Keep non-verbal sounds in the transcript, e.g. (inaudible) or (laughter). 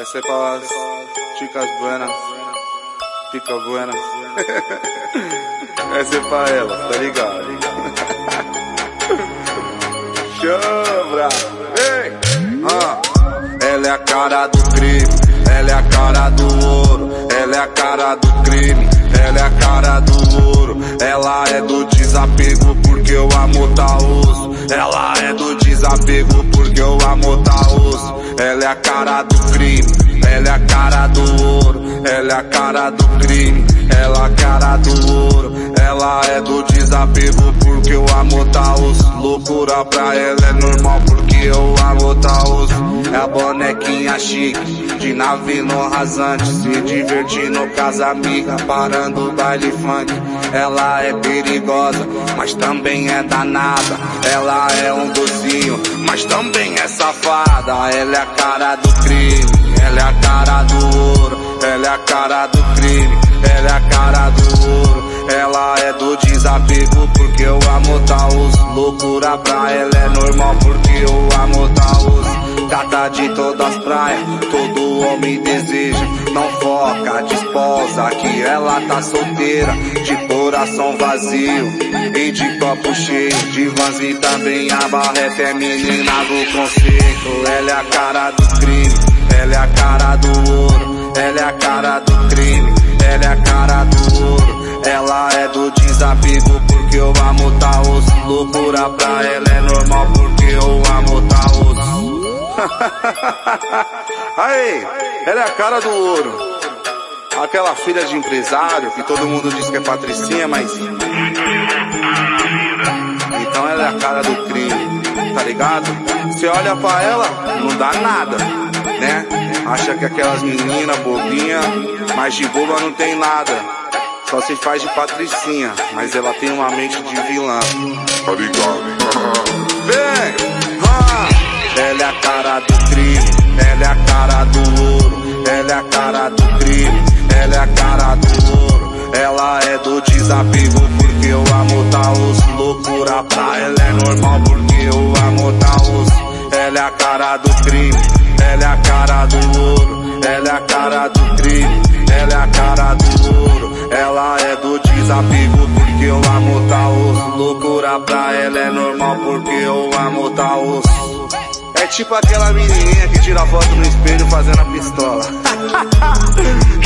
Essa é para chicas buenas, pica buena. (laughs) Essa é pra elas, tá ligado? (laughs) Chambra, vem! Ah. Ela é a cara do crime, ela é a cara do ouro, ela é a cara do crime, ela é a cara do ouro, ela é do desapego porque o amor tá osso, ela é do desapego porque o amor tá osso, ela é a cara do crime, ela é a cara do ouro, ela é a cara do crime, ela é a cara do ouro, ela é do desapego porque o amor tá osso, loucura pra ela é normal porque o amor tá é a bonequinha chique, de nave no rasante, se divertindo com as amigas, parando o baile funk, ela é perigosa, mas também é danada, ela é um docinho, mas também é safada, ela é a cara do crime. Ela é a cara do ouro, ela é a cara do crime, desapego porque o amor tá loucura pra ela é normal porque o amor tá osso, gata de todas as praias, todo homem deseja, não foca, desposa que ela tá solteira, de coração vazio e de copo cheio, de vans e também a barreta é menina do conceito, ela é a cara do crime. Ela é a cara do ouro, ela é a cara do crime, loucura pra ela é normal porque o amor tá osso. (laughs) Aí, ela é a cara do ouro. Aquela filha de empresário que todo mundo diz que é patricinha, mas. Então ela é a cara do crime, tá ligado? Você olha pra ela, não dá nada né? Acha que aquelas meninas bobinha, mas de boba não tem nada. Só se faz de patricinha, mas ela tem uma mente de vilã. Tá ligado? Desapego porque o amor tá osso, loucura pra ela é normal porque o amor tá osso. Ela é a cara do crime, ela é a cara do ouro, ela é a cara do crime, ela é a cara do ouro, ela é do desapego porque o amor tá osso, loucura pra ela é normal porque o amor tá osso. É tipo aquela menininha que tira foto no espelho fazendo a pistola. (laughs)